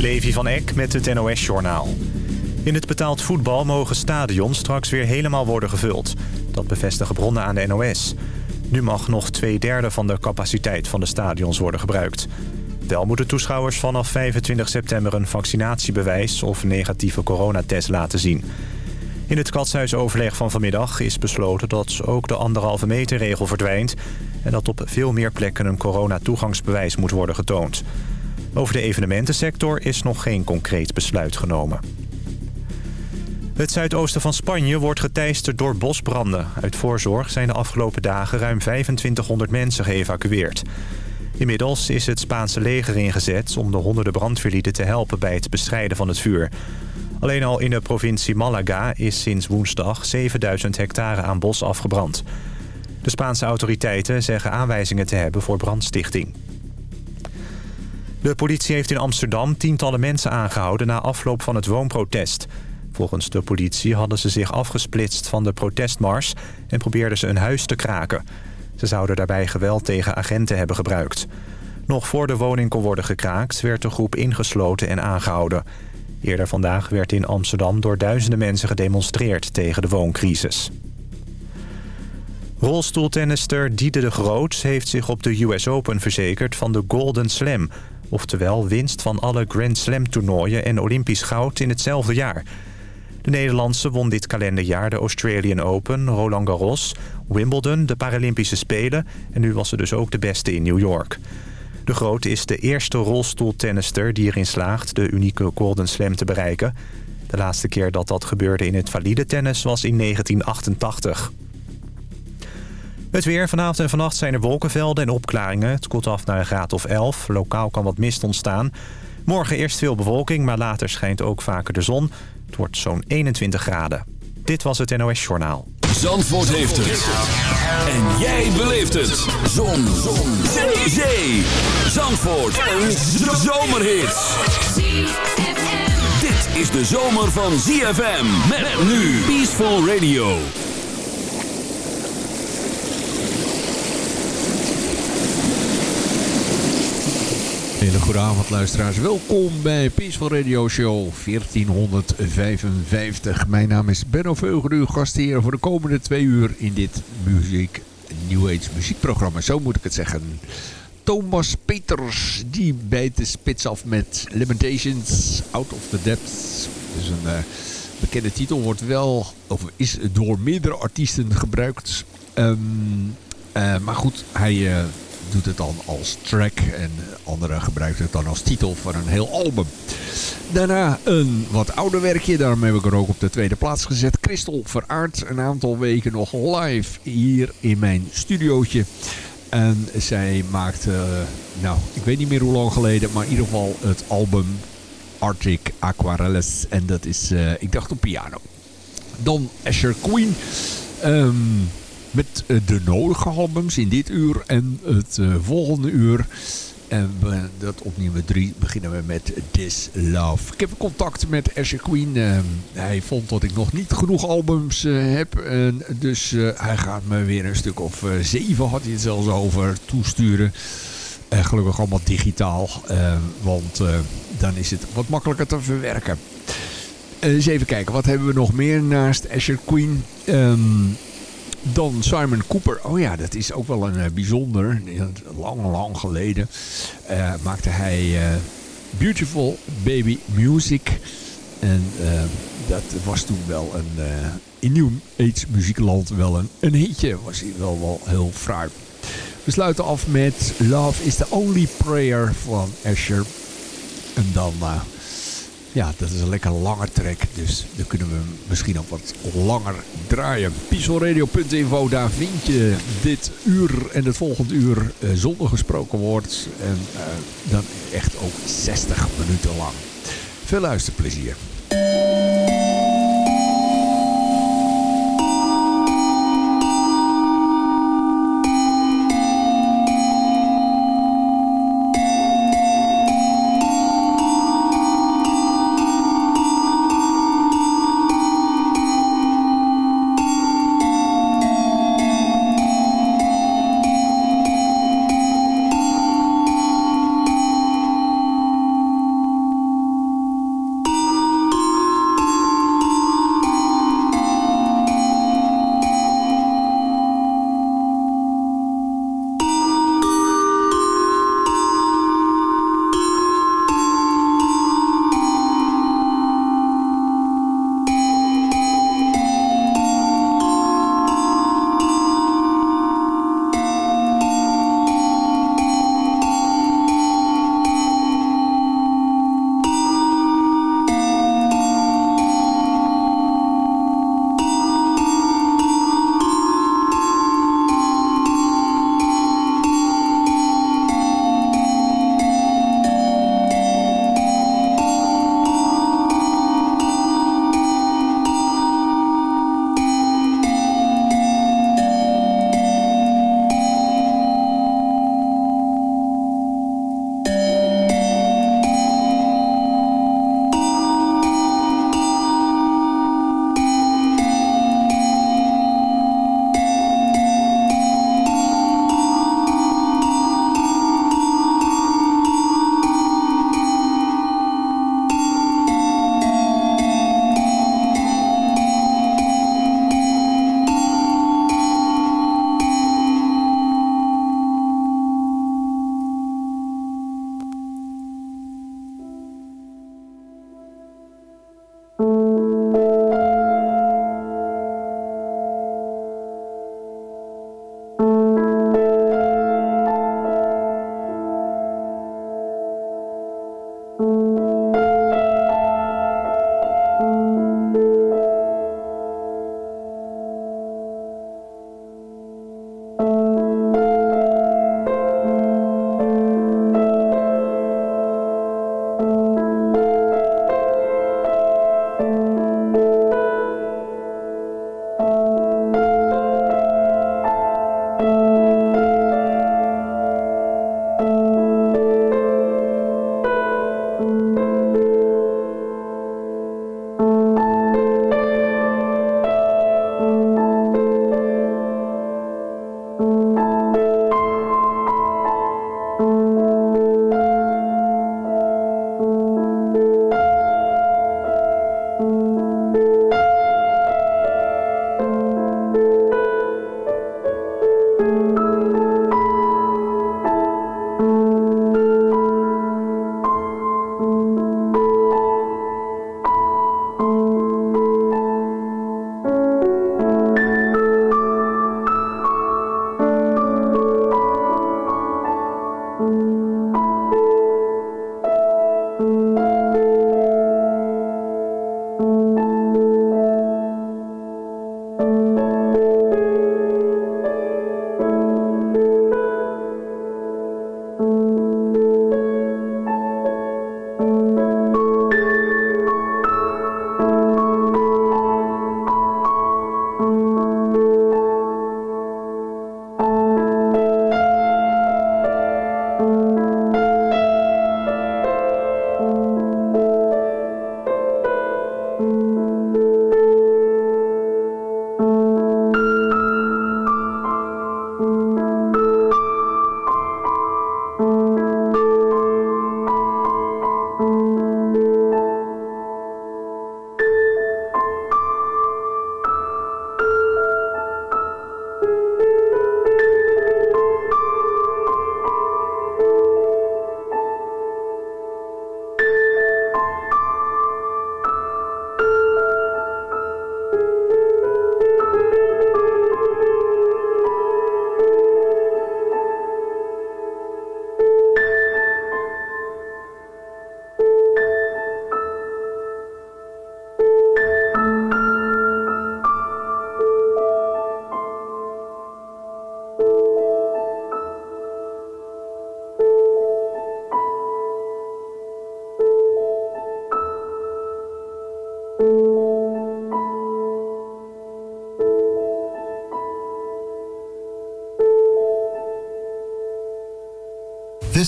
Levi van Eck met het NOS-journaal. In het betaald voetbal mogen stadions straks weer helemaal worden gevuld. Dat bevestigen bronnen aan de NOS. Nu mag nog twee derde van de capaciteit van de stadions worden gebruikt. Wel moeten toeschouwers vanaf 25 september een vaccinatiebewijs... of negatieve coronatest laten zien. In het katshuisoverleg van vanmiddag is besloten dat ook de anderhalve meter regel verdwijnt... en dat op veel meer plekken een coronatoegangsbewijs moet worden getoond. Over de evenementensector is nog geen concreet besluit genomen. Het zuidoosten van Spanje wordt geteisterd door bosbranden. Uit voorzorg zijn de afgelopen dagen ruim 2500 mensen geëvacueerd. Inmiddels is het Spaanse leger ingezet om de honderden brandweerlieden te helpen bij het bestrijden van het vuur. Alleen al in de provincie Malaga is sinds woensdag 7000 hectare aan bos afgebrand. De Spaanse autoriteiten zeggen aanwijzingen te hebben voor brandstichting. De politie heeft in Amsterdam tientallen mensen aangehouden na afloop van het woonprotest. Volgens de politie hadden ze zich afgesplitst van de protestmars en probeerden ze een huis te kraken. Ze zouden daarbij geweld tegen agenten hebben gebruikt. Nog voor de woning kon worden gekraakt werd de groep ingesloten en aangehouden. Eerder vandaag werd in Amsterdam door duizenden mensen gedemonstreerd tegen de wooncrisis. Rolstoeltennister Diede de Groot heeft zich op de US Open verzekerd van de Golden Slam... oftewel winst van alle Grand Slam toernooien en Olympisch goud in hetzelfde jaar... De Nederlandse won dit kalenderjaar de Australian Open, Roland Garros, Wimbledon, de Paralympische Spelen... en nu was ze dus ook de beste in New York. De Groot is de eerste rolstoeltennister die erin slaagt de unieke Golden Slam te bereiken. De laatste keer dat dat gebeurde in het valide tennis was in 1988. Het weer. Vanavond en vannacht zijn er wolkenvelden en opklaringen. Het koelt af naar een graad of 11. Lokaal kan wat mist ontstaan. Morgen eerst veel bewolking, maar later schijnt ook vaker de zon. Het wordt zo'n 21 graden. Dit was het NOS Journaal. Zandvoort heeft het. En jij beleeft het. Zon. zon. Zee. Zee. Zandvoort. Een zomerhit. Dit is de zomer van ZFM. Met nu Peaceful Radio. Hele goede avond luisteraars. Welkom bij Peaceful Radio Show 1455. Mijn naam is Benno Veuger, uw gastheer voor de komende twee uur in dit muziek, New Age muziekprogramma. Zo moet ik het zeggen. Thomas Peters, die bijt de spits af met Limitations Out of the Depths. Dus een uh, bekende titel wordt wel, of is door meerdere artiesten gebruikt. Um, uh, maar goed, hij... Uh, doet het dan als track en anderen gebruiken het dan als titel van een heel album. Daarna een wat ouder werkje, daarom heb ik er ook op de tweede plaats gezet. Christel Veraard, een aantal weken nog live hier in mijn studiootje. En zij maakte, nou, ik weet niet meer hoe lang geleden, maar in ieder geval het album Arctic Aquarelles. En dat is, uh, ik dacht op piano. Dan Asher Queen. Um, met uh, de nodige albums in dit uur en het uh, volgende uur. En dat op nummer 3 beginnen we met This Love. Ik heb contact met Asher Queen. Uh, hij vond dat ik nog niet genoeg albums heb. En dus hij gaat me weer een stuk of zeven, had hij het zelfs over, toesturen. En gelukkig allemaal digitaal. want dan is het wat makkelijker te verwerken. eens even kijken, wat hebben we nog meer naast Asher Queen? Um, dan Simon Cooper. Oh ja, dat is ook wel een uh, bijzonder. Lang, lang geleden uh, maakte hij uh, Beautiful Baby Music. En dat was toen wel een, in New Age muziekland wel een, een hitje. Was hij wel, wel heel fraai. We sluiten af met Love is the Only Prayer van Asher. En dan ja, dat is een lekker lange track. Dus dan kunnen we misschien ook wat langer draaien. Pieselradio.info, daar vind je dit uur en het volgende uur uh, zonder gesproken woord. En uh, dan echt ook 60 minuten lang. Veel luisterplezier.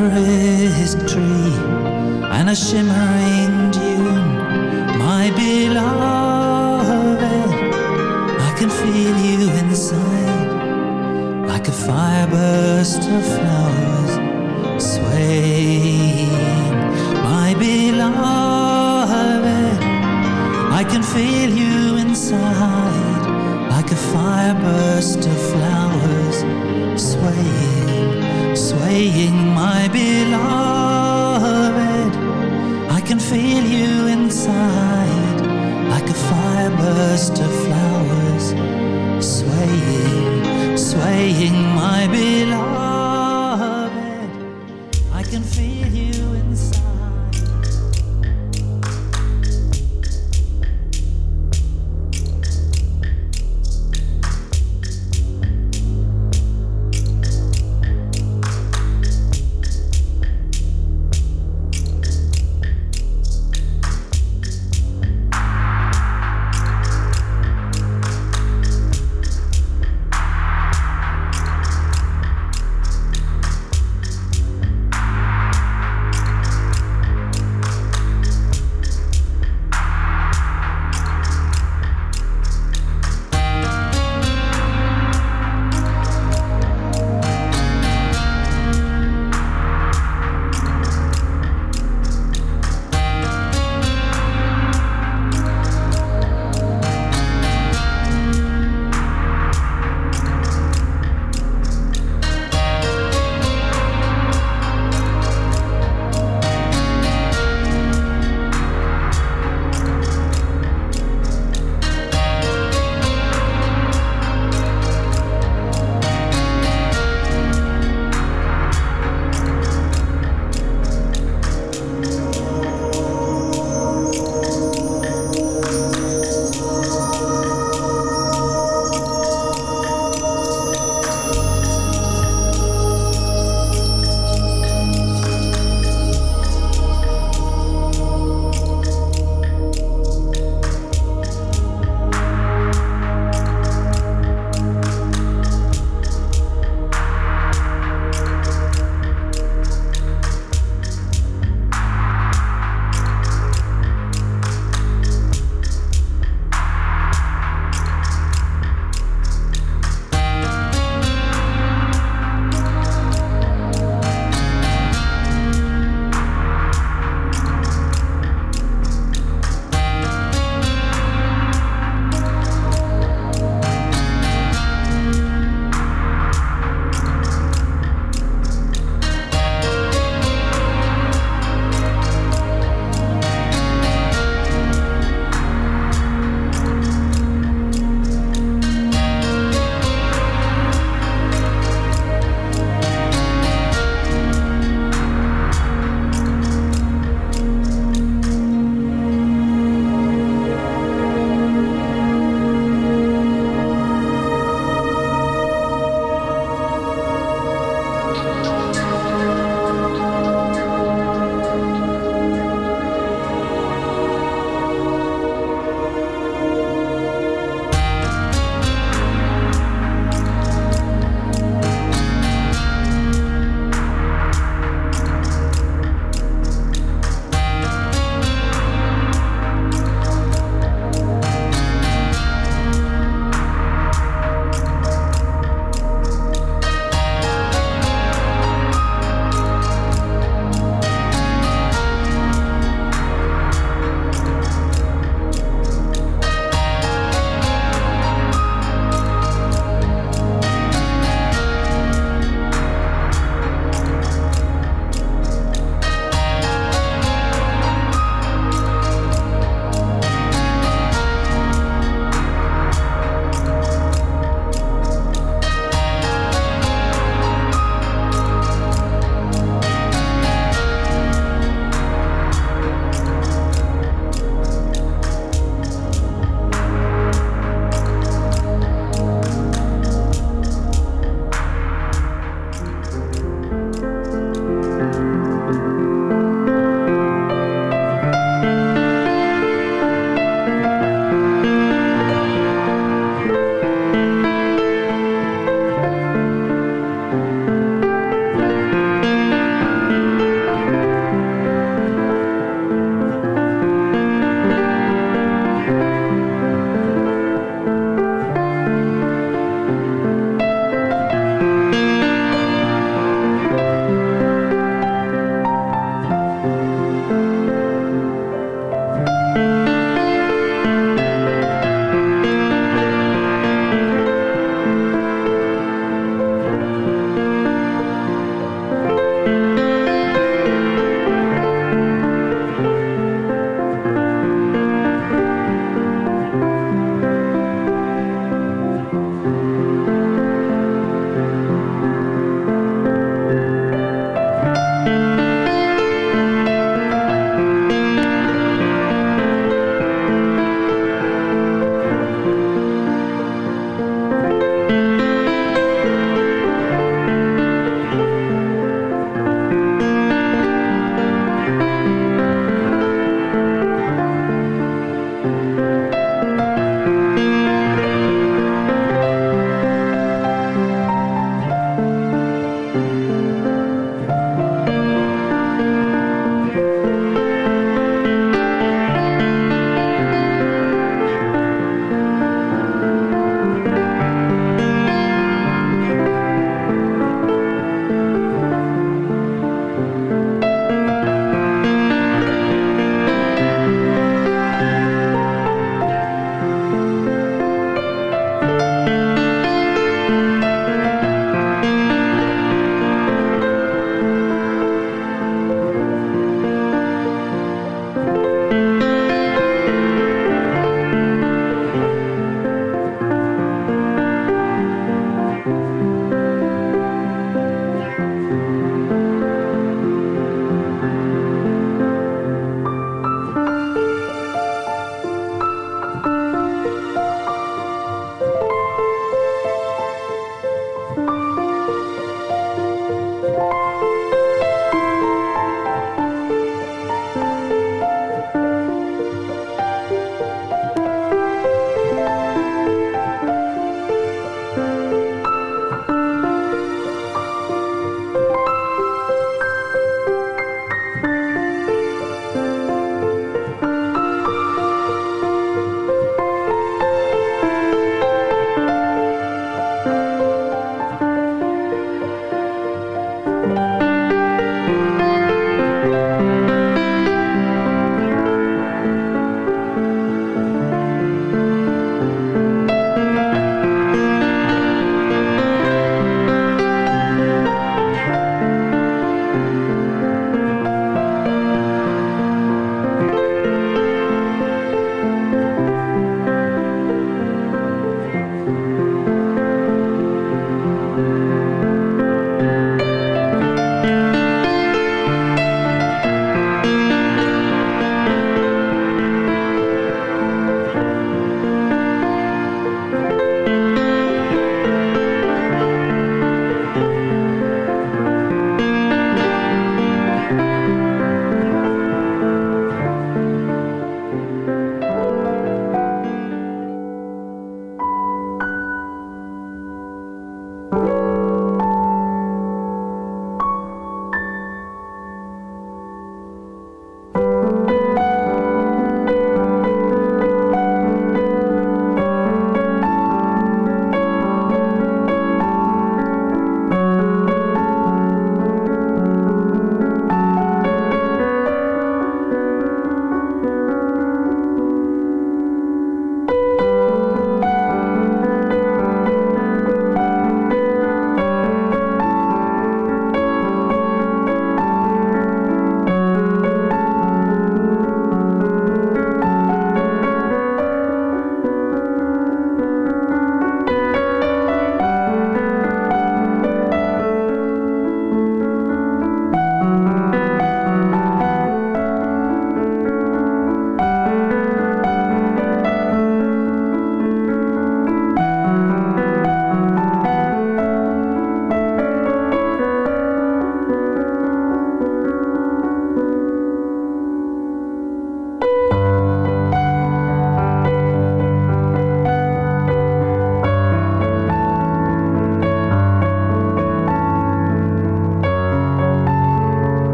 marriage.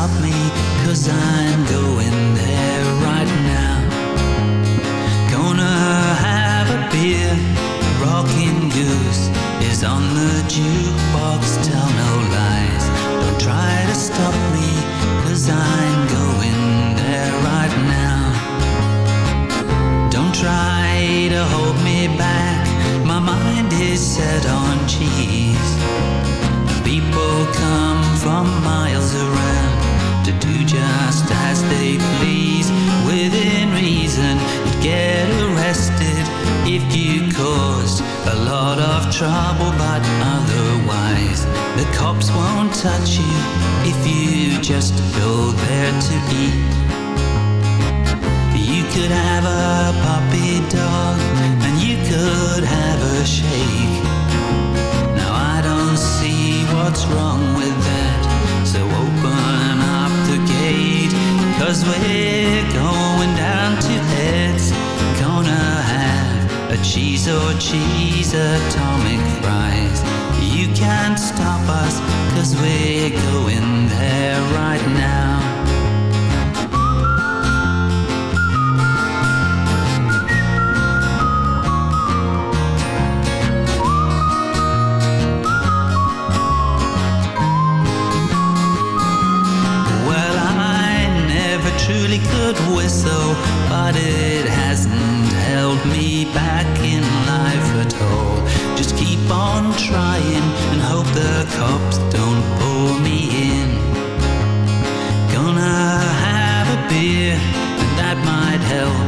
stop me, cause I'm going there right now. Gonna have a beer. Rockin' Goose is on the jukebox, tell no lies. Don't try to stop me, cause I'm going there right now. Don't try to hold me back. My mind is set on cheese. People come from miles around to do just as they please. Within reason, you'd get arrested if you caused a lot of trouble, but otherwise, the cops won't touch you if you just go there to eat. You could have a puppy dog and you could have a shake. Now I don't see what's wrong with that. So open. Cause we're going down to Ed's. Gonna have a cheese or cheese atomic fries. You can't stop us cause we're going there right now. But it hasn't held me back in life at all. Just keep on trying and hope the cops don't pull me in. Gonna have a beer, and that might help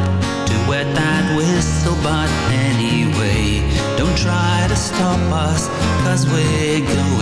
to wet that whistle, but anyway, don't try to stop us, cause we're going